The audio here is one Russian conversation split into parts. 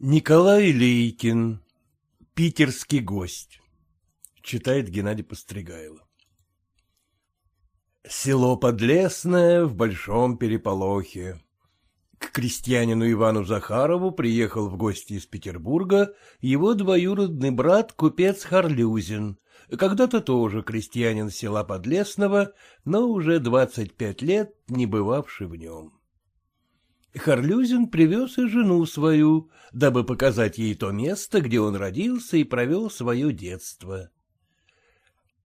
Николай Лейкин. Питерский гость. Читает Геннадий Постригайло. Село Подлесное в большом переполохе. К крестьянину Ивану Захарову приехал в гости из Петербурга его двоюродный брат купец Харлюзин, когда-то тоже крестьянин села Подлесного, но уже двадцать пять лет не бывавший в нем. Харлюзин привез и жену свою, дабы показать ей то место, где он родился и провел свое детство.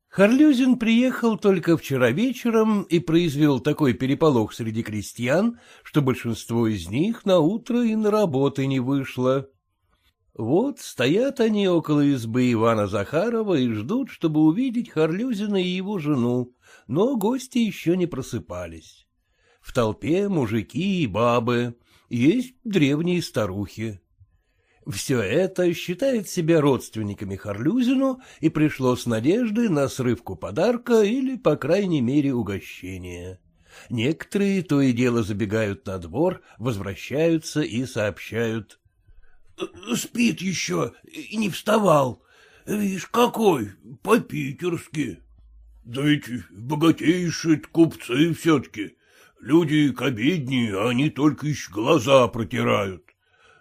Харлюзин приехал только вчера вечером и произвел такой переполох среди крестьян, что большинство из них на утро и на работы не вышло. Вот стоят они около избы Ивана Захарова и ждут, чтобы увидеть Харлюзина и его жену, но гости еще не просыпались. В толпе мужики и бабы, есть древние старухи. Все это считает себя родственниками Харлюзину и пришло с надеждой на срывку подарка или, по крайней мере, угощения. Некоторые то и дело забегают на двор, возвращаются и сообщают. — Спит еще и не вставал. Видишь, какой, по-питерски. Да эти богатейшие купцы все-таки. Люди к обедни, а они только еще глаза протирают.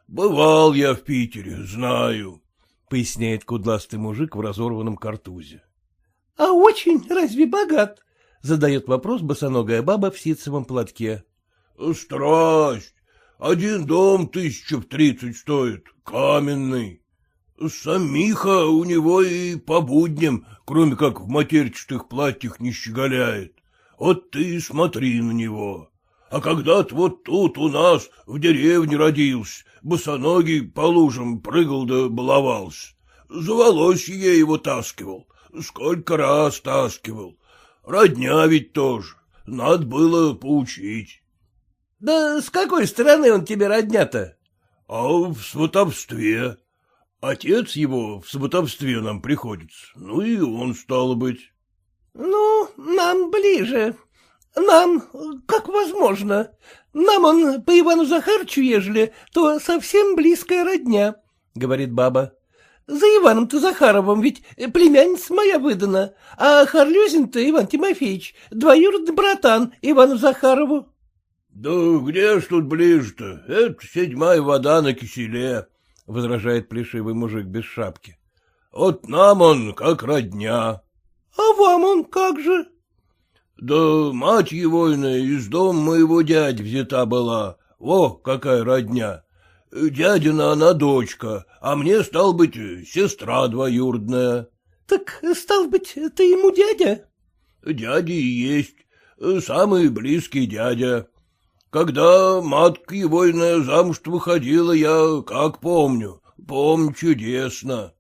Бывал я в Питере, знаю, — поясняет кудластый мужик в разорванном картузе. — А очень разве богат? — задает вопрос босоногая баба в ситцевом платке. — Страсть! Один дом тысячу в тридцать стоит, каменный. Самиха у него и по будням, кроме как в матерчатых платьях, не щеголяет. Вот ты смотри на него. А когда-то вот тут у нас в деревне родился, босоногий по лужам прыгал да баловался. За волосье я его таскивал, сколько раз таскивал. Родня ведь тоже, надо было поучить. — Да с какой стороны он тебе родня-то? — А в сватовстве. Отец его в сватовстве нам приходится, ну и он, стало быть. — Ну, нам ближе. Нам, как возможно. Нам он по Ивану Захарчу, ежели, то совсем близкая родня, — говорит баба. За Иваном-то Захаровым ведь племянница моя выдана, а Харлюзин-то Иван Тимофеевич, двоюродный братан Ивану Захарову. — Да где ж тут ближе-то? Это седьмая вода на киселе, — возражает плешивый мужик без шапки. — Вот нам он как родня. — А вам он как же? — Да мать его из дома моего дяди взята была. Во, какая родня! Дядина она дочка, а мне, стал быть, сестра двоюродная. — Так, стал быть, ты ему дядя? — Дядя и есть, самый близкий дядя. Когда матка его замуж выходила, я как помню, помню чудесно.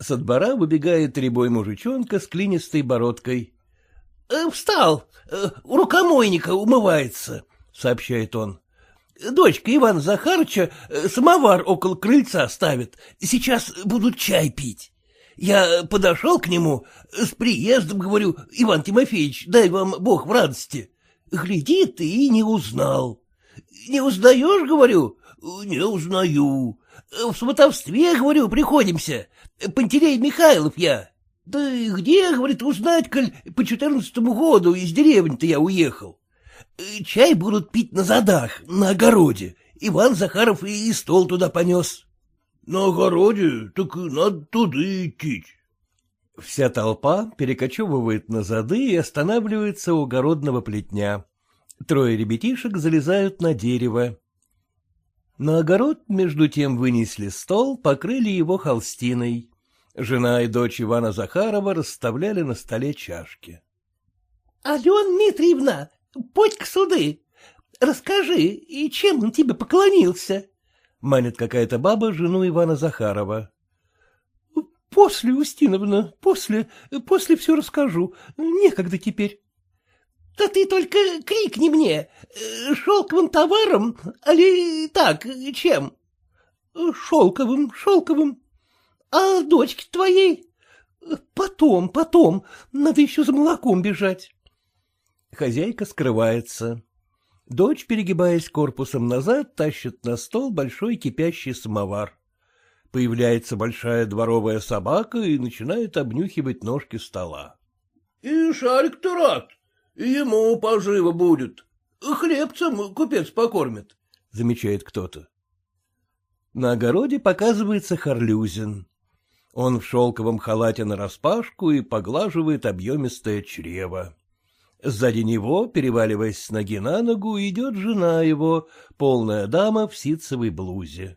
Со двора выбегает рябой мужичонка с клинистой бородкой. «Э, — Встал, э, у рукомойника умывается, — сообщает он. — Дочка Ивана Захарыча э, самовар около крыльца ставит, сейчас будут чай пить. Я подошел к нему, с приездом говорю, Иван Тимофеевич, дай вам Бог в радости. Глядит и не узнал. Не узнаешь, говорю? Не узнаю. В сватовстве, говорю, приходимся. Пантелей Михайлов я. Да где, говорит, узнать, коль по четырнадцатому году из деревни-то я уехал. Чай будут пить на задах, на огороде. Иван Захаров и стол туда понес. — На огороде? Так надо туда идти. Вся толпа перекочевывает на зады и останавливается у огородного плетня. Трое ребятишек залезают на дерево. На огород, между тем, вынесли стол, покрыли его холстиной. Жена и дочь Ивана Захарова расставляли на столе чашки. — Алена Дмитриевна, подь к суды. Расскажи, и чем он тебе поклонился? — манит какая-то баба жену Ивана Захарова. — После, Устиновна, после, после все расскажу. Некогда теперь. — Да ты только крикни мне, шелковым товаром, али так, чем? — Шелковым, шелковым. — А дочке твоей? — Потом, потом, надо еще за молоком бежать. Хозяйка скрывается. Дочь, перегибаясь корпусом назад, тащит на стол большой кипящий самовар. Появляется большая дворовая собака и начинает обнюхивать ножки стола. — И шарик-то рад, ему поживо будет. Хлебцем купец покормит, — замечает кто-то. На огороде показывается Харлюзин. Он в шелковом халате нараспашку и поглаживает объемистое чрево. Сзади него, переваливаясь с ноги на ногу, идет жена его, полная дама в ситцевой блузе.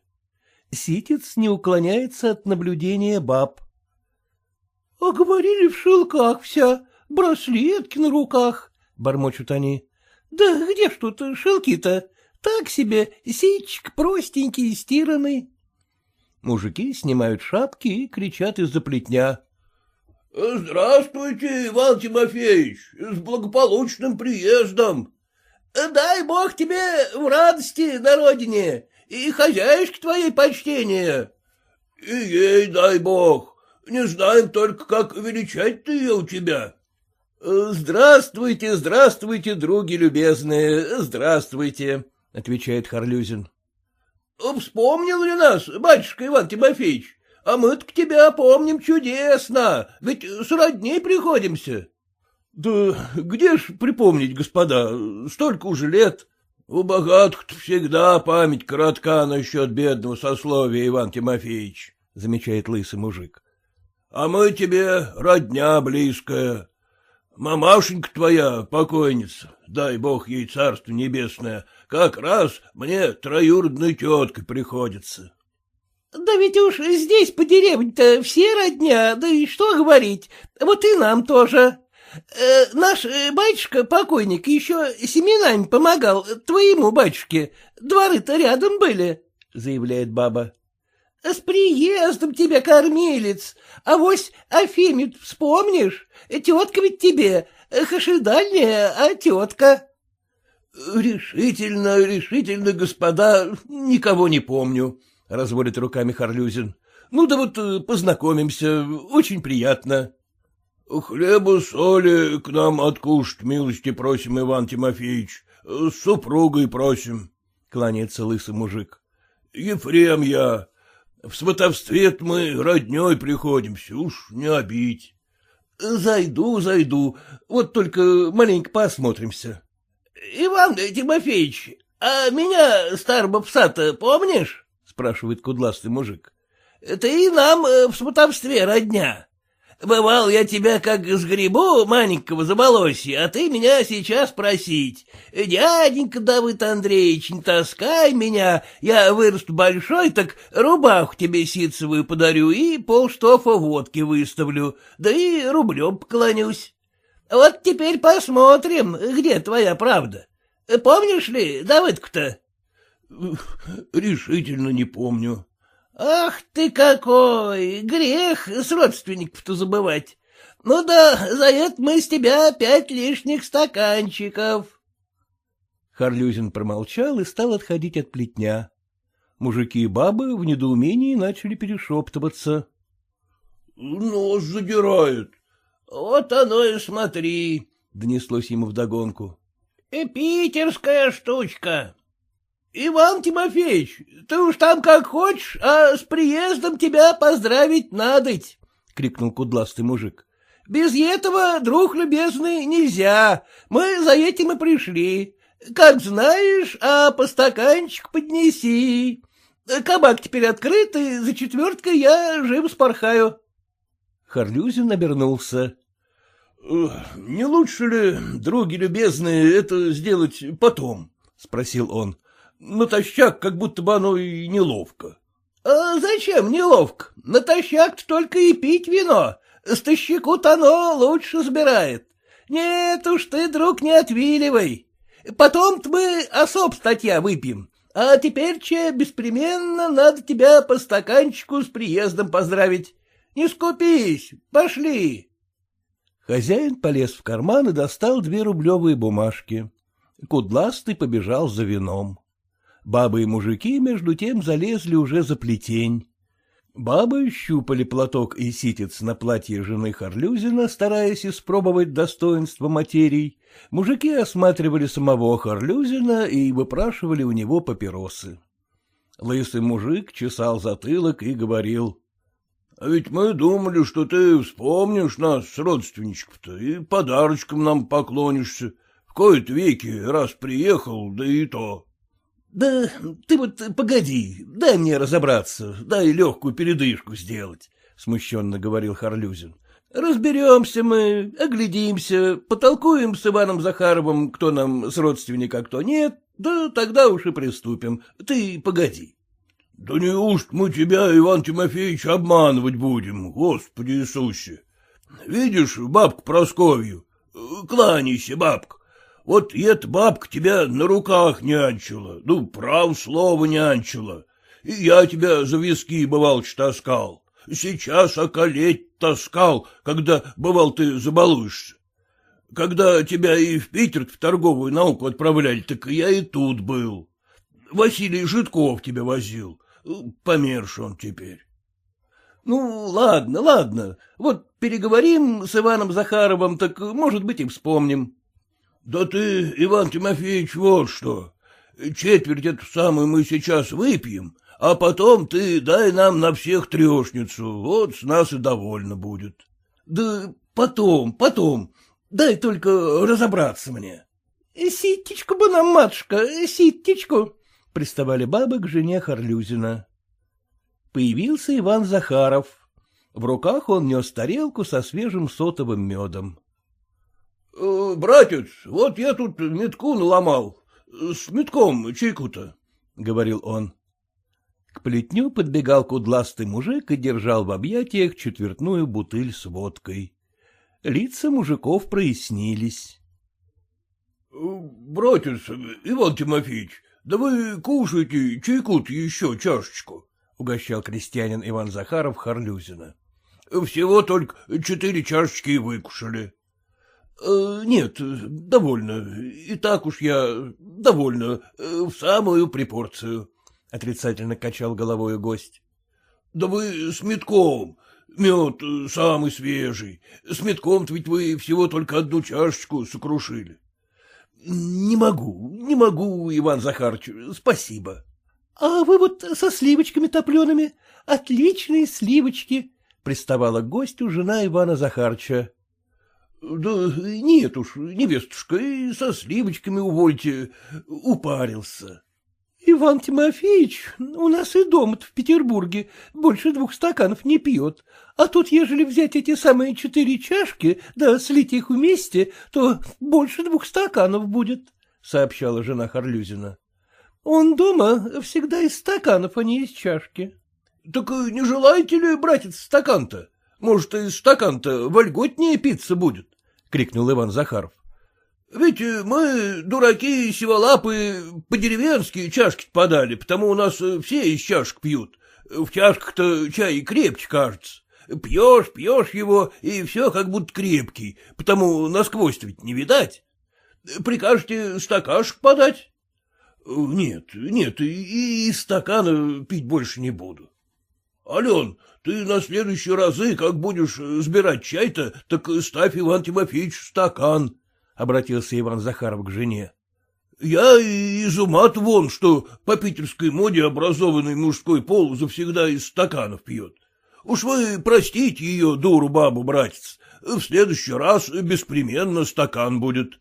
Ситец не уклоняется от наблюдения баб. — А говорили в шелках вся, браслетки на руках, — бормочут они. — Да где ж тут шелки-то? Так себе, ситчик простенький, стиранный. Мужики снимают шапки и кричат из-за плетня. — Здравствуйте, Иван Тимофеевич, с благополучным приездом. — Дай бог тебе в радости на родине и хозяюшке твоей почтения. — И ей дай бог. Не знаем только, как величать-то ее у тебя. — Здравствуйте, здравствуйте, други любезные, здравствуйте, — отвечает Харлюзин. — Вспомнил ли нас, батюшка Иван Тимофеевич? А мы-то к тебя помним чудесно, ведь с родней приходимся. — Да где ж припомнить, господа, столько уже лет. У богатых-то всегда память коротка насчет бедного сословия, Иван Тимофеевич, — замечает лысый мужик. — А мы тебе родня близкая. Мамашенька твоя, покойница, дай бог ей царство небесное, как раз мне троюродной теткой приходится. — Да ведь уж здесь по деревне-то все родня, да и что говорить, вот и нам тоже. Э, наш э, батюшка, покойник, еще семенами помогал твоему батюшке. Дворы-то рядом были, — заявляет баба. — С приездом тебя, кормилец. А вось Афимит вспомнишь? Тетка ведь тебе, дальняя, а тетка. — Решительно, решительно, господа, никого не помню, — разводит руками Харлюзин. — Ну да вот э, познакомимся, очень приятно. — Хлеба, соли к нам откушать, милости просим, Иван Тимофеевич. С супругой просим, — кланяется лысый мужик. — Ефрем я. В сватовстве мы родней приходимся, уж не обить. — Зайду, зайду, вот только маленько посмотримся. — Иван Тимофеевич, а меня, старого пса-то, помнишь? — спрашивает кудластый мужик. — Ты и нам э, в сватовстве родня. Бывал я тебя как с грибу маленького заболосья, а ты меня сейчас просить. Дяденька Давыд Андреевич, не таскай меня, я вырасту большой, так рубаху тебе ситцевую подарю и полштофа водки выставлю, да и рублем поклонюсь. Вот теперь посмотрим, где твоя правда. Помнишь ли Давыдку-то? — Решительно не помню. Ах ты какой! Грех с родственников-то забывать. Ну да, за это мы с тебя пять лишних стаканчиков. Харлюзин промолчал и стал отходить от плетня. Мужики и бабы в недоумении начали перешептываться. — Нос задирает. — Вот оно и смотри, — донеслось ему вдогонку. — И питерская штучка. Иван Тимофеевич, ты уж там как хочешь, а с приездом тебя поздравить надоть, — крикнул кудластый мужик. — Без этого, друг любезный, нельзя. Мы за этим и пришли. Как знаешь, а по стаканчик поднеси. Кабак теперь открыт, и за четверткой я живо спорхаю. Харлюзин обернулся. — Не лучше ли, други любезные, это сделать потом? — спросил он натощак, как будто бы оно и неловко. — А зачем неловко? Натощак только и пить вино. Стащаку-то оно лучше собирает. Нет уж ты, друг, не отвиливай. Потом-то мы особ статья выпьем. А теперь, че, беспременно надо тебя по стаканчику с приездом поздравить. Не скупись, пошли. Хозяин полез в карман и достал две рублевые бумажки. Кудластый побежал за вином. Бабы и мужики, между тем, залезли уже за плетень. Бабы щупали платок и ситец на платье жены Харлюзина, стараясь испробовать достоинство материй. Мужики осматривали самого Харлюзина и выпрашивали у него папиросы. Лысый мужик чесал затылок и говорил. — А ведь мы думали, что ты вспомнишь нас с родственничком-то и подарочком нам поклонишься. В кои-то веки раз приехал, да и то. — Да ты вот погоди, дай мне разобраться, дай легкую передышку сделать, — смущенно говорил Харлюзин. — Разберемся мы, оглядимся, потолкуем с Иваном Захаровым, кто нам с родственника, а кто нет, да тогда уж и приступим. Ты погоди. — Да неужто мы тебя, Иван Тимофеевич, обманывать будем, Господи Иисусе? Видишь бабку Просковью? Кланяйся, бабка. Вот эта бабка тебя на руках нянчила, ну, прав слово нянчила. И я тебя за виски, бывал, таскал. Сейчас околеть таскал, когда, бывал, ты забалуешься. Когда тебя и в Питер в торговую науку отправляли, так я и тут был. Василий Житков тебя возил. Померш он теперь. Ну, ладно, ладно. Вот переговорим с Иваном Захаровым, так, может быть, и вспомним. Да ты, Иван Тимофеевич, вот что. Четверть эту самую мы сейчас выпьем, а потом ты дай нам на всех трешницу, вот с нас и довольно будет. Да потом, потом, дай только разобраться мне. Ситечку бы нам, матушка, ситечку, приставали бабы к жене Харлюзина. Появился Иван Захаров. В руках он нес тарелку со свежим сотовым медом. Братец, вот я тут метку наломал. С метком чайку-то, — говорил он. К плетню подбегал кудластый мужик и держал в объятиях четвертную бутыль с водкой. Лица мужиков прояснились. — Братец, Иван Тимофеевич, да вы кушайте чайку-то еще чашечку, — угощал крестьянин Иван Захаров Харлюзина. — Всего только четыре чашечки и выкушали. Э, — Нет, довольно. И так уж я довольно, э, в самую припорцию, — отрицательно качал головой гость. — Да вы с метком. Мед самый свежий. С метком-то ведь вы всего только одну чашечку сокрушили. — Не могу, не могу, Иван Захарович, спасибо. — А вы вот со сливочками топлеными. Отличные сливочки, — приставала к гостю жена Ивана Захарча. — Да нет уж, невестушка, и со сливочками увольте, упарился. — Иван Тимофеевич, у нас и дом в Петербурге больше двух стаканов не пьет, а тут, ежели взять эти самые четыре чашки, да слить их вместе, то больше двух стаканов будет, — сообщала жена Харлюзина. — Он дома всегда из стаканов, а не из чашки. — Так не желаете ли, братец, стакан-то? Может, и стакан-то вольготнее питься будет? — крикнул Иван Захаров. — Ведь мы, дураки и сиволапы, по-деревенски чашки подали, потому у нас все из чашек пьют. В чашках-то чай крепче кажется. Пьешь, пьешь его, и все как будто крепкий, потому насквозь ведь не видать. Прикажете стакашек подать? — Нет, нет, и из стакана пить больше не буду. — Ален, ты на следующие разы, как будешь сбирать чай-то, так ставь, Иван Тимофеевич, стакан, — обратился Иван Захаров к жене. — Я из ума вон, что по питерской моде образованный мужской пол завсегда из стаканов пьет. Уж вы простите ее, дуру бабу, братец, в следующий раз беспременно стакан будет.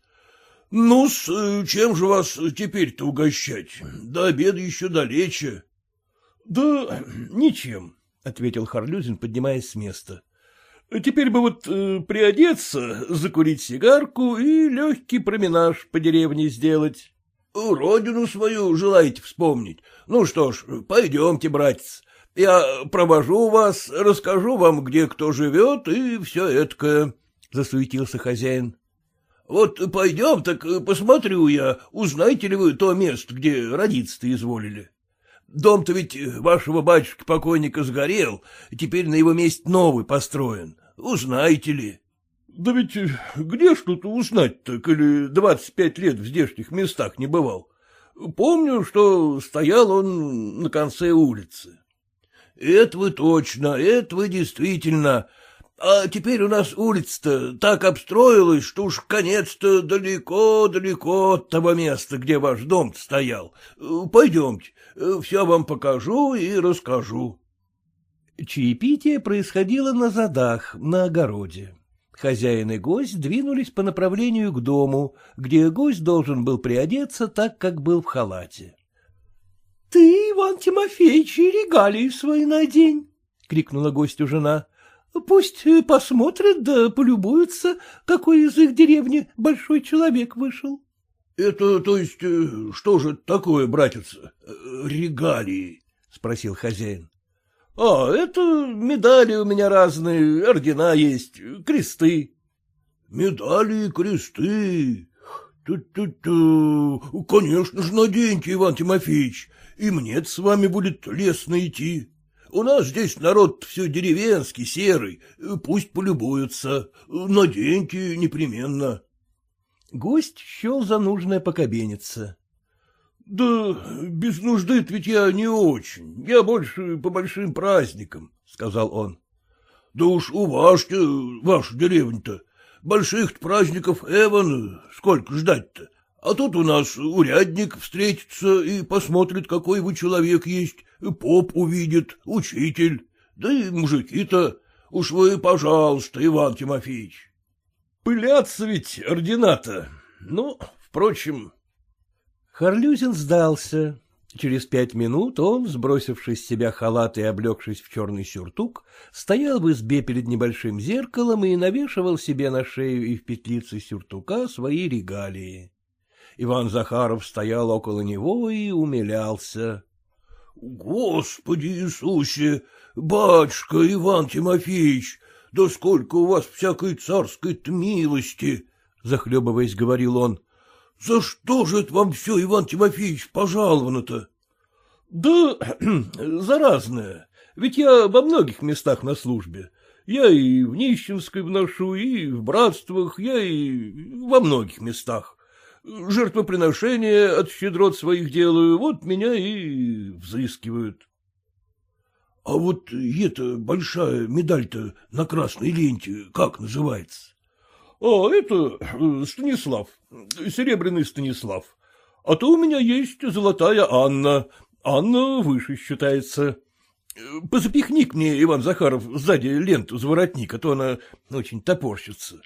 ну чем же вас теперь-то угощать? До обеда еще далече. — Да ничем, — ответил Харлюзин, поднимаясь с места. — Теперь бы вот э, приодеться, закурить сигарку и легкий променаж по деревне сделать. — Родину свою желаете вспомнить? Ну что ж, пойдемте, братец. Я провожу вас, расскажу вам, где кто живет, и все эткое, — засуетился хозяин. — Вот пойдем, так посмотрю я, узнаете ли вы то место, где родиться-то изволили. Дом-то ведь вашего батюшки-покойника сгорел, теперь на его месте новый построен. Узнаете ли? — Да ведь где ж тут узнать-то, коли двадцать пять лет в здешних местах не бывал? Помню, что стоял он на конце улицы. Это вы точно, это вы действительно. А теперь у нас улица-то так обстроилась, что уж конец-то далеко-далеко от того места, где ваш дом стоял. Пойдемте, все вам покажу и расскажу. Чаепитие происходило на задах, на огороде. Хозяин и гость двинулись по направлению к дому, где гость должен был приодеться так, как был в халате. — Ты, Иван Тимофеевич, и регалии свои надень, — крикнула гостю жена. — Пусть посмотрят да полюбуются, какой из их деревни большой человек вышел. — Это, то есть, э, что же такое, братец, э, регалии? — спросил хозяин. — А, это медали у меня разные, ордена есть, кресты. — Медали и кресты. Ту-ту-ту. Конечно же, наденьте, Иван Тимофеевич, и мне с вами будет лестно идти. У нас здесь народ все деревенский, серый, пусть полюбуются. Наденьте непременно. Гость счел за нужное покобениться. — Да без нужды ведь я не очень, я больше по большим праздникам, — сказал он. — Да уж у вас ваша деревня-то, больших праздников Эван, сколько ждать-то? А тут у нас урядник встретится и посмотрит, какой вы человек есть, поп увидит, учитель, да и мужики-то. Уж вы, пожалуйста, Иван Тимофеевич. Пылятся ведь ордената. Ну, впрочем, Харлюзин сдался. Через пять минут он, сбросившись с себя халат и облегшись в черный сюртук, стоял в избе перед небольшим зеркалом и навешивал себе на шею и в петлицы сюртука свои регалии. Иван Захаров стоял около него и умилялся. — Господи Иисусе, батюшка Иван Тимофеевич, да сколько у вас всякой царской милости! — захлебываясь, говорил он. — За что же это вам все, Иван Тимофеевич, пожаловано-то? — Да за разное. Ведь я во многих местах на службе. Я и в Нищенской вношу, и в братствах, я и во многих местах. Жертвоприношения от щедрот своих делаю, вот меня и взыскивают. — А вот эта большая медаль-то на красной ленте как называется? — А, это э, Станислав, серебряный Станислав. А то у меня есть золотая Анна. Анна выше считается. Позапихни к мне, Иван Захаров, сзади ленту за воротник, а то она очень топорщится.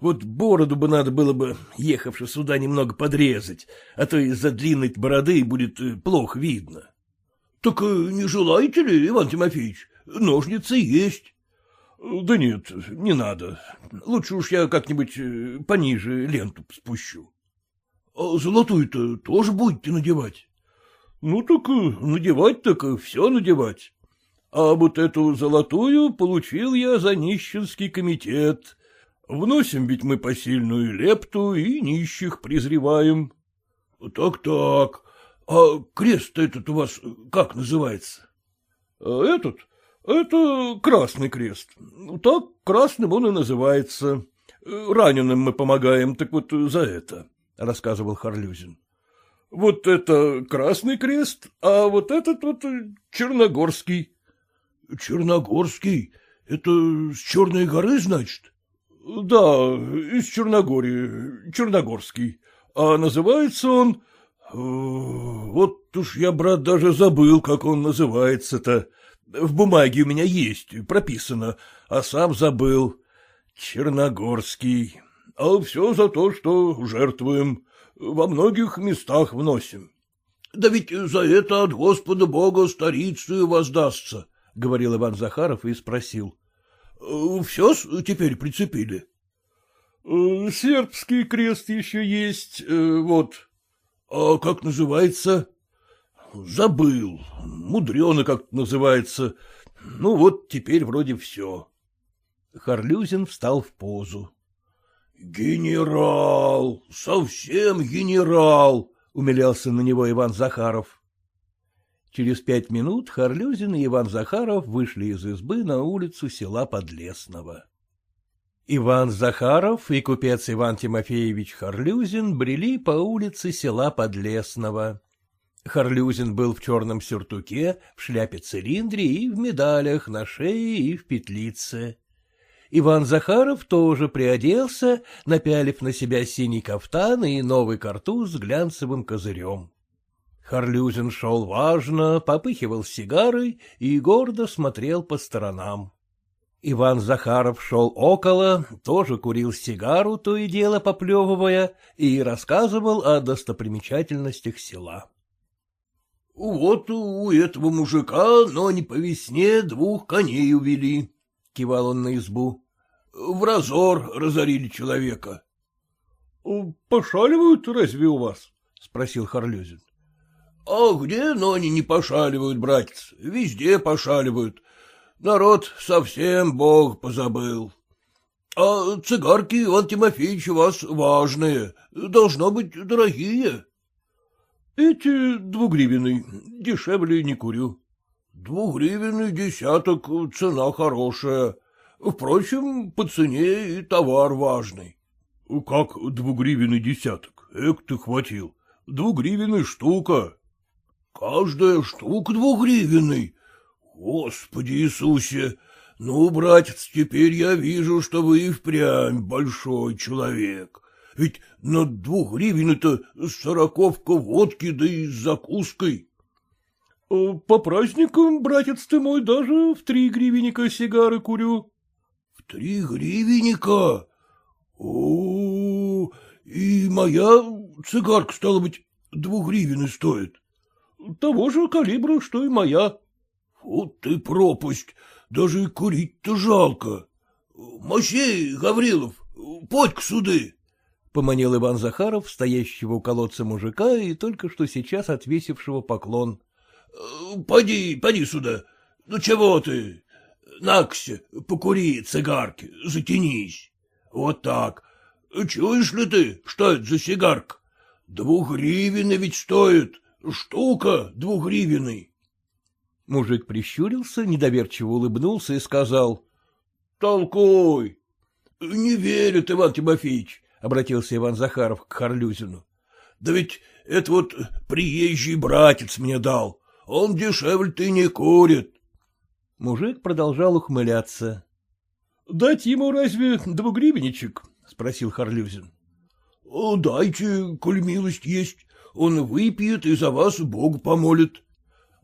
Вот бороду бы надо было бы, ехавши сюда, немного подрезать, а то из-за длинной бороды будет э, плохо видно. — Так э, не желаете ли, Иван Тимофеевич? Ножницы есть. Да нет, не надо. Лучше уж я как-нибудь э, пониже ленту спущу. А золотую-то тоже будете надевать? Ну так надевать так все надевать. А вот эту золотую получил я за нищенский комитет. Вносим ведь мы посильную лепту и нищих презреваем. Так-так. А крест этот у вас как называется? А этот? Это Красный Крест. Так красным он и называется. Раненым мы помогаем, так вот за это, — рассказывал Харлюзин. Вот это Красный Крест, а вот этот вот Черногорский. Черногорский? Это с Черной горы, значит? Да, из Черногории, Черногорский. А называется он... Вот уж я, брат, даже забыл, как он называется-то. В бумаге у меня есть, прописано, а сам забыл. Черногорский. А все за то, что жертвуем. Во многих местах вносим. — Да ведь за это от Господа Бога старицию воздастся, — говорил Иван Захаров и спросил. — Все теперь прицепили? — Сербский крест еще есть, э, вот. — А как называется? Забыл. Мудрено как называется. Ну вот теперь вроде все. Харлюзин встал в позу. — Генерал, совсем генерал, — умилялся на него Иван Захаров. Через пять минут Харлюзин и Иван Захаров вышли из избы на улицу села Подлесного. Иван Захаров и купец Иван Тимофеевич Харлюзин брели по улице села Подлесного. Харлюзин был в черном сюртуке, в шляпе-цилиндре и в медалях на шее и в петлице. Иван Захаров тоже приоделся, напялив на себя синий кафтан и новый картуз с глянцевым козырем. Харлюзин шел важно, попыхивал сигарой и гордо смотрел по сторонам. Иван Захаров шел около, тоже курил сигару, то и дело поплевывая, и рассказывал о достопримечательностях села. — Вот у этого мужика, но не по весне, двух коней увели, — кивал он на избу. — В разор разорили человека. — Пошаливают разве у вас? — спросил Харлюзин. — А где, но они не пошаливают, братец, везде пошаливают. Народ совсем бог позабыл. А цигарки, Иван Тимофеевич, у вас важные, должно быть дорогие. Эти двугривенный, дешевле не курю. Двугривенный десяток, цена хорошая. Впрочем, по цене и товар важный. Как двугривенный десяток? Эк ты хватил. Двугривенная штука. Каждая штука двугривенный. Господи Иисусе! Ну, братец, теперь я вижу, что вы и впрямь большой человек. Ведь на двух гривен-то сороковка водки, да и с закуской. Э, — По праздникам, братец ты мой, даже в три гривенника сигары курю. — В три гривенника? О, и моя цигарка, стала быть, двух гривен стоит. — Того же калибра, что и моя. Вот ты пропасть, даже курить-то жалко. Мощей, Гаврилов, подь к суды. Поманил Иван Захаров, стоящего у колодца мужика и только что сейчас отвесившего поклон. — Поди, поди сюда. Ну чего ты? Накся, покури цигарки, затянись. Вот так. Чуешь ли ты, что это за сигарка? Двугривенный ведь стоит. Штука двугривенный. Мужик прищурился, недоверчиво улыбнулся и сказал. — Толкуй. — Не верят, Иван Тимофеевич, — обратился Иван Захаров к Харлюзину. — Да ведь это вот приезжий братец мне дал. Он дешевле ты не курит. Мужик продолжал ухмыляться. — Дать ему разве двугривенничек? — спросил Харлюзин. — Дайте, коль милость есть. Он выпьет и за вас Бог помолит.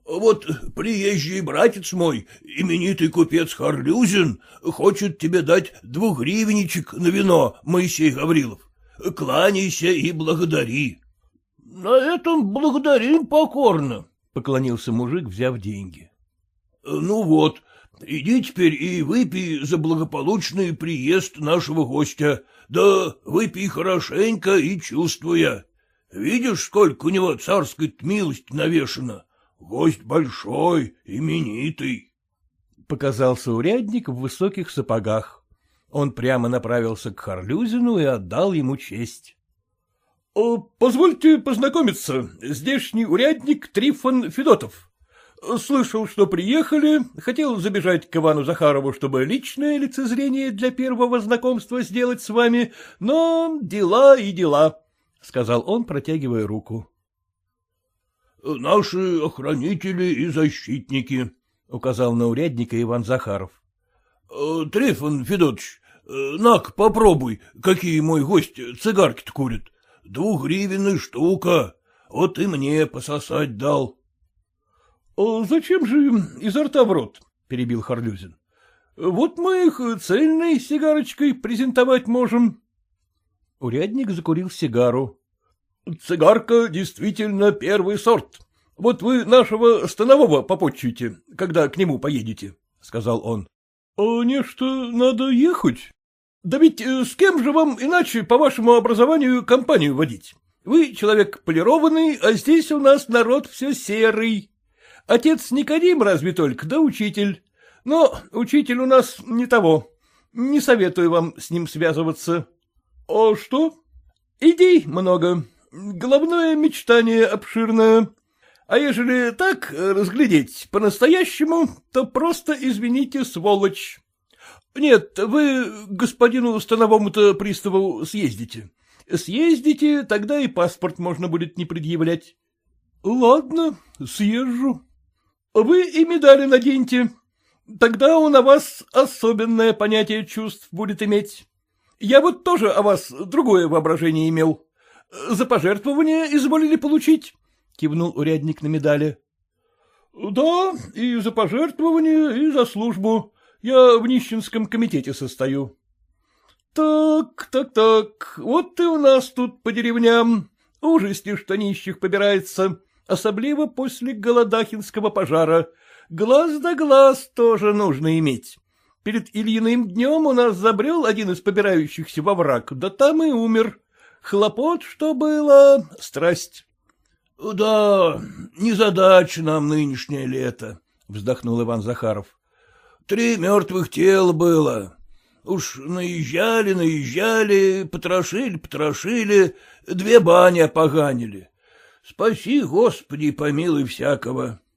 Вот приезжий братец мой, именитый купец Харлюзин, хочет тебе дать двухгривенничек на вино, Моисей Гаврилов. Кланяйся и благодари. — На этом благодарим покорно, — поклонился мужик, взяв деньги. — Ну вот, иди теперь и выпей за благополучный приезд нашего гостя, да выпей хорошенько и чувствуя. Видишь, сколько у него царской милости навешено? Гость большой, именитый. Показался урядник в высоких сапогах. Он прямо направился к Харлюзину и отдал ему честь. «Э, — Позвольте познакомиться, здешний урядник Трифон Федотов. Слышал, что приехали, хотел забежать к Ивану Захарову, чтобы личное лицезрение для первого знакомства сделать с вами, но дела и дела, — сказал он, протягивая руку. — Наши охранители и защитники, — указал на урядника Иван Захаров. «Э, — Трифон Федотович, э, нак, попробуй, какие мой гость цигарки-то курит. Двугривенная штука, вот и мне пососать дал. «А — Зачем же им изо рта в рот? — перебил Харлюзин. — Вот мы их цельной сигарочкой презентовать можем. Урядник закурил сигару. — Цигарка действительно первый сорт. Вот вы нашего станового попотчуете, когда к нему поедете, — сказал он. — А нечто надо ехать. Да ведь э, с кем же вам иначе по вашему образованию компанию водить? Вы человек полированный, а здесь у нас народ все серый. Отец Никодим разве только, да учитель. Но учитель у нас не того. Не советую вам с ним связываться. — А что? — Идей много, головное мечтание обширное. А ежели так разглядеть по-настоящему, то просто, извините, сволочь. Нет, вы господину становому-то приставу съездите. Съездите, тогда и паспорт можно будет не предъявлять. — Ладно, съезжу. Вы и медали наденьте. Тогда он о вас особенное понятие чувств будет иметь. Я вот тоже о вас другое воображение имел. За пожертвование изволили получить? — кивнул урядник на медали. — Да, и за пожертвование, и за службу. Я в нищенском комитете состою. — Так, так, так, вот ты у нас тут по деревням. Ужасти, что нищих побирается, особливо после Голодахинского пожара. Глаз да глаз тоже нужно иметь. Перед Ильиным днем у нас забрел один из побирающихся во враг, да там и умер. Хлопот, что было, страсть. — Да, незадача нам нынешнее лето, — вздохнул Иван Захаров. — Три мертвых тела было. Уж наезжали, наезжали, потрошили, потрошили, две бани опоганили. Спаси, Господи, помилуй всякого. —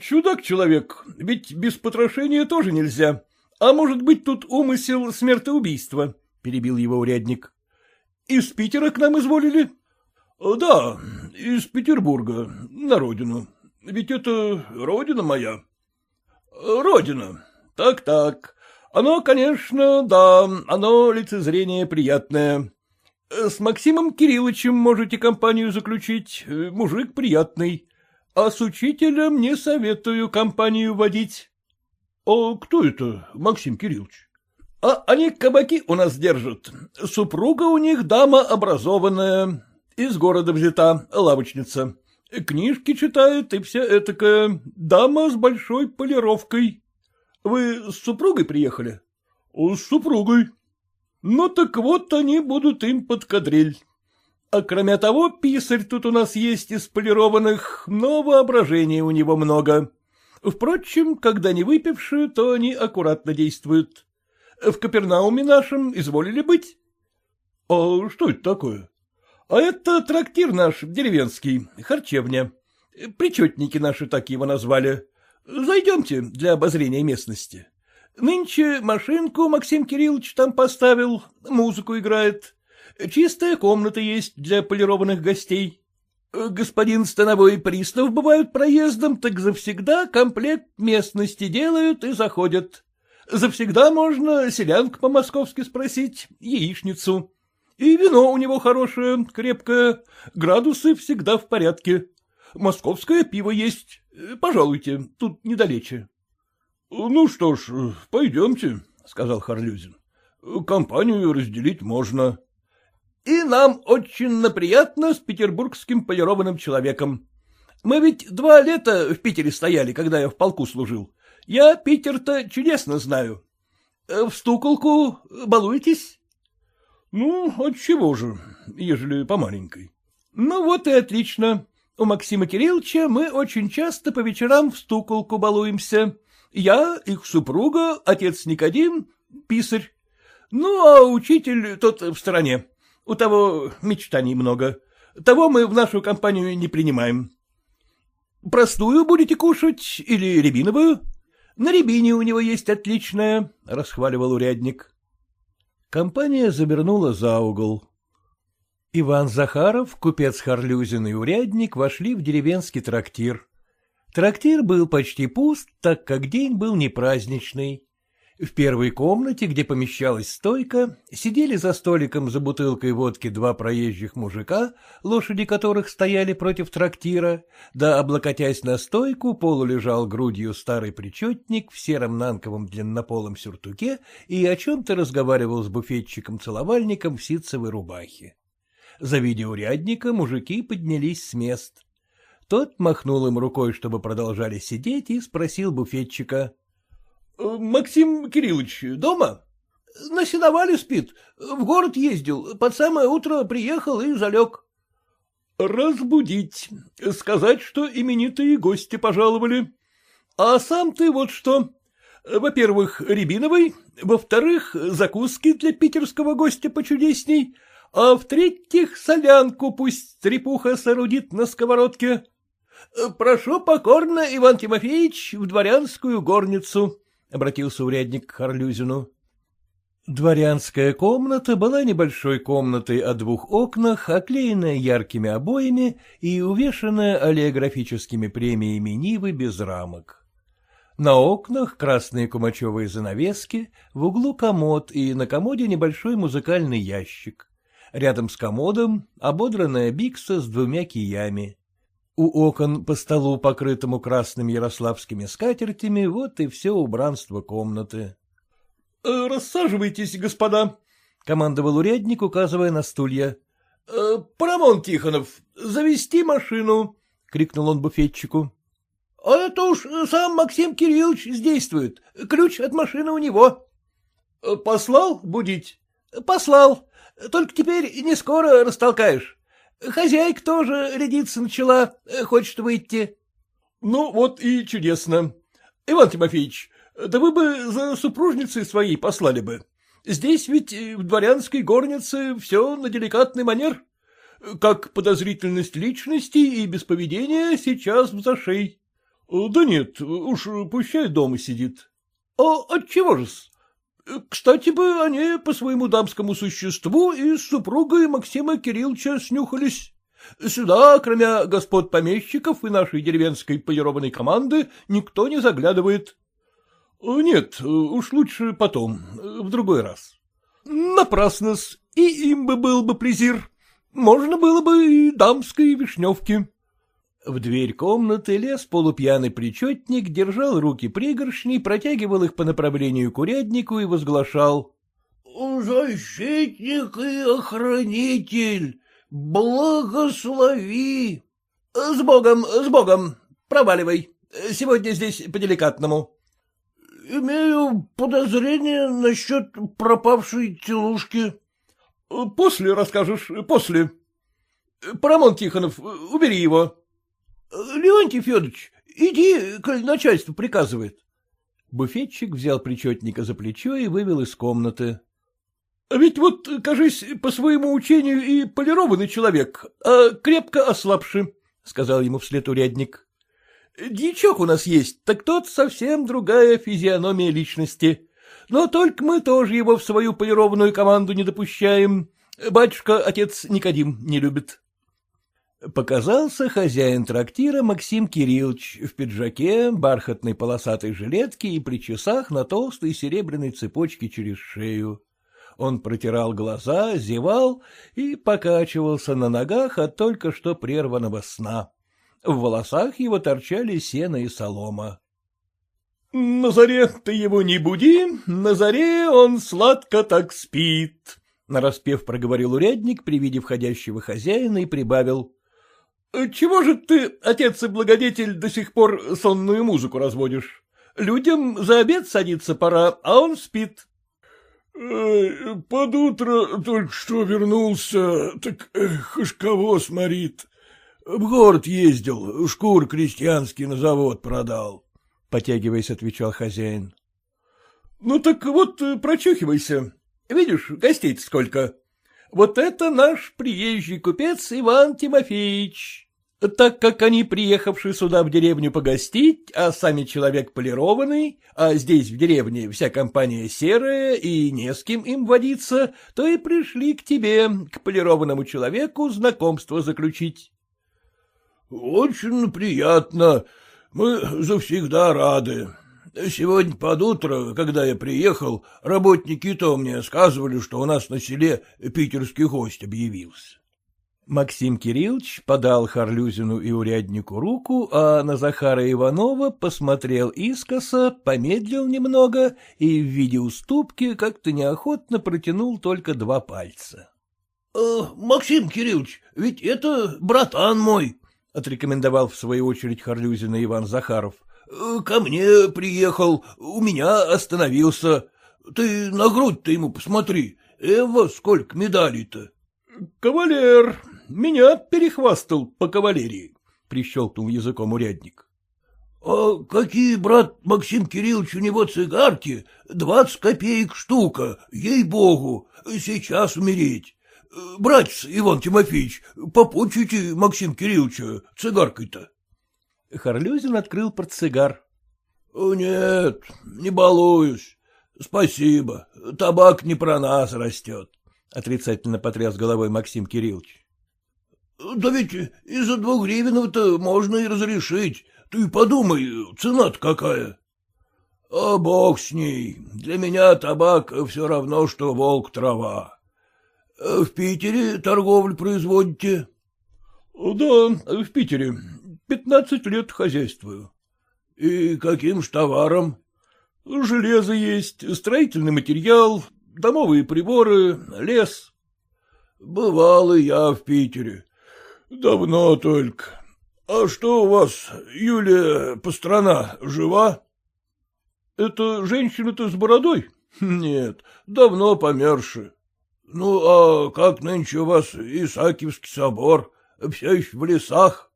Чудак человек, ведь без потрошения тоже нельзя. А может быть, тут умысел смертоубийства, — перебил его урядник. — Из Питера к нам изволили? —— Да, из Петербурга, на родину. Ведь это родина моя. — Родина. Так-так. Оно, конечно, да, оно лицезрение приятное. С Максимом Кирилловичем можете компанию заключить, мужик приятный. А с учителем не советую компанию водить. — А кто это, Максим Кириллович? — А они кабаки у нас держат. Супруга у них дама образованная, из города взята, лавочница. Книжки читает и вся этакая дама с большой полировкой. Вы с супругой приехали? — С супругой. — Ну так вот они будут им под кадриль. А кроме того, писарь тут у нас есть из полированных, но воображения у него много. Впрочем, когда не выпившие, то они аккуратно действуют. В Капернауме нашем изволили быть? — А что это такое? А это трактир наш деревенский, харчевня. Причетники наши так его назвали. Зайдемте для обозрения местности. Нынче машинку Максим Кириллович там поставил, музыку играет. Чистая комната есть для полированных гостей. Господин становой пристав бывают проездом, так завсегда комплект местности делают и заходят. Завсегда можно селянку по-московски спросить, яичницу. И вино у него хорошее, крепкое, градусы всегда в порядке. Московское пиво есть. Пожалуйте, тут недалече. — Ну что ж, пойдемте, — сказал Харлюзин. — Компанию разделить можно. — И нам очень наприятно с петербургским полированным человеком. Мы ведь два лета в Питере стояли, когда я в полку служил. Я Питер-то чудесно знаю. В стуколку балуетесь? Ну, отчего же, ежели по маленькой. Ну вот и отлично. У Максима Кирилловича мы очень часто по вечерам в стуколку балуемся. Я, их супруга, отец Никодим, писарь. Ну, а учитель тот в стороне. У того мечтаний много. Того мы в нашу компанию не принимаем. Простую будете кушать или рябиновую? На рябине у него есть отличная, — расхваливал урядник. Компания завернула за угол. Иван Захаров, купец Харлюзин и урядник вошли в деревенский трактир. Трактир был почти пуст, так как день был не праздничный. В первой комнате, где помещалась стойка, сидели за столиком за бутылкой водки два проезжих мужика, лошади которых стояли против трактира, да, облокотясь на стойку, полулежал грудью старый причетник в сером нанковом длиннополом сюртуке и о чем-то разговаривал с буфетчиком-целовальником в ситцевой рубахе. Завидя урядника, мужики поднялись с мест. Тот махнул им рукой, чтобы продолжали сидеть, и спросил буфетчика —— Максим Кириллович дома? — На сеновале спит. В город ездил. Под самое утро приехал и залег. — Разбудить. Сказать, что именитые гости пожаловали. А сам ты вот что. Во-первых, рябиновый, во-вторых, закуски для питерского гостя почудесней, а в-третьих, солянку пусть трепуха соорудит на сковородке. Прошу покорно, Иван Тимофеевич, в дворянскую горницу. — обратился урядник к Харлюзину. Дворянская комната была небольшой комнатой о двух окнах, оклеенная яркими обоями и увешанная олеографическими премиями Нивы без рамок. На окнах красные кумачевые занавески, в углу комод и на комоде небольшой музыкальный ящик. Рядом с комодом ободранная бикса с двумя киями. У окон по столу, покрытому красными ярославскими скатертями, вот и все убранство комнаты. Э, — Рассаживайтесь, господа, — командовал урядник, указывая на стулья. «Э, — Парамон Тихонов, завести машину, — крикнул он буфетчику. — А это уж сам Максим Кириллович действует. Ключ от машины у него. «Э, — Послал будить? — Послал. Только теперь не скоро растолкаешь. Хозяйка тоже рядиться начала, хочет выйти. — Ну, вот и чудесно. Иван Тимофеевич, да вы бы за супружницей своей послали бы. Здесь ведь в дворянской горнице все на деликатный манер. Как подозрительность личности и без поведения сейчас в зашей. Да нет, уж пущай дома сидит. А отчего же-с? Кстати бы, они по своему дамскому существу и с супругой Максима Кирилловича снюхались. Сюда, кроме господ помещиков и нашей деревенской полированной команды, никто не заглядывает. — Нет, уж лучше потом, в другой раз. — Напрасно-с, и им бы был бы презир. Можно было бы и дамской вишневки. В дверь комнаты лез полупьяный причетник, держал руки пригоршней, протягивал их по направлению к уряднику и возглашал. — Защитник и охранитель, благослови! — С Богом, с Богом, проваливай, сегодня здесь по-деликатному. — Имею подозрение насчет пропавшей телушки. — После расскажешь, после. Парамон Тихонов, убери его. — Леонтий Федорович, иди, коль начальство приказывает. Буфетчик взял причетника за плечо и вывел из комнаты. — Ведь вот, кажись, по своему учению и полированный человек, а крепко ослабший, — сказал ему вслед урядник. Дьячок у нас есть, так тот совсем другая физиономия личности. Но только мы тоже его в свою полированную команду не допущаем. Батюшка, отец Никодим, не любит. Показался хозяин трактира Максим Кириллович в пиджаке, бархатной полосатой жилетке и при часах на толстой серебряной цепочке через шею. Он протирал глаза, зевал и покачивался на ногах от только что прерванного сна. В волосах его торчали сено и солома. — На заре ты его не буди, на заре он сладко так спит, — нараспев проговорил урядник при виде входящего хозяина и прибавил. — Чего же ты, отец и благодетель, до сих пор сонную музыку разводишь? Людям за обед садиться пора, а он спит. — Под утро только что вернулся, так эх, уж кого сморит, в город ездил, шкур крестьянский на завод продал, — потягиваясь, отвечал хозяин. — Ну так вот, э, прочухивайся. Видишь, гостей сколько. Вот это наш приезжий купец Иван Тимофеевич. Так как они, приехавшие сюда в деревню погостить, а сами человек полированный, а здесь в деревне вся компания серая и не с кем им водиться, то и пришли к тебе, к полированному человеку, знакомство заключить. — Очень приятно. Мы завсегда рады. Сегодня под утро, когда я приехал, работники то мне сказывали, что у нас на селе питерский гость объявился. Максим Кириллович подал Харлюзину и уряднику руку, а на Захара Иванова посмотрел искоса, помедлил немного и в виде уступки как-то неохотно протянул только два пальца. — Максим Кириллович, ведь это братан мой, — отрекомендовал в свою очередь Харлюзина Иван Захаров. «Э, — Ко мне приехал, у меня остановился. Ты на грудь-то ему посмотри. Эва, сколько медалей-то. — Кавалер, меня перехвастал по кавалерии, — прищелкнул языком урядник. — А какие, брат Максим Кириллович, у него цигарки? Двадцать копеек штука, ей-богу, сейчас умереть. Братец Иван Тимофеевич, попутчите Максим Кирилловича цигаркой-то. Харлюзин открыл портсигар. — Нет, не балуюсь. — Спасибо, табак не про нас растет, — отрицательно потряс головой Максим Кириллович. — Да ведь из-за двух гривенов-то можно и разрешить. Ты подумай, цена-то какая. — А бог с ней, для меня табак все равно, что волк трава. В Питере торговлю производите? — Да, в Питере. Пятнадцать лет хозяйствую. — И каким ж товаром? — Железо есть, строительный материал, домовые приборы, лес. — Бывал и я в Питере. Давно только. А что у вас, Юлия Пострана, жива? — Это женщина-то с бородой? — Нет, давно померши. Ну, а как нынче у вас Исаакиевский собор? Все еще в лесах?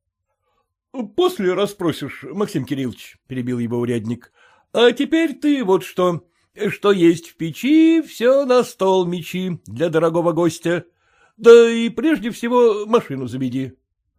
— После расспросишь, Максим Кириллович, — перебил его урядник. — А теперь ты вот что. Что есть в печи, все на стол мечи для дорогого гостя. Да и прежде всего машину заведи.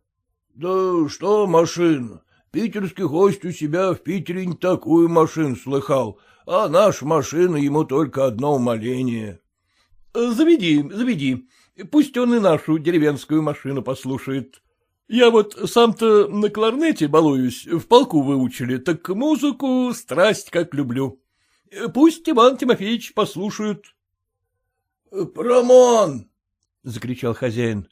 — Да что машин? Питерский гость у себя в Питере не такую машину слыхал, а наша машина ему только одно умоление. — Заведи, заведи. Пусть он и нашу деревенскую машину послушает. Я вот сам-то на кларнете балуюсь, в полку выучили, так музыку страсть как люблю. Пусть Иван Тимофеевич послушают. — Промон! — закричал хозяин.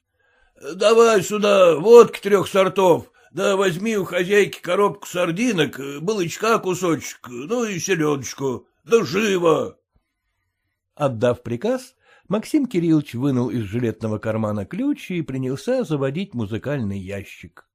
— Давай сюда водки трех сортов, да возьми у хозяйки коробку сардинок, балычка кусочек, ну и селедочку, да живо! Отдав приказ, Максим Кириллович вынул из жилетного кармана ключ и принялся заводить музыкальный ящик.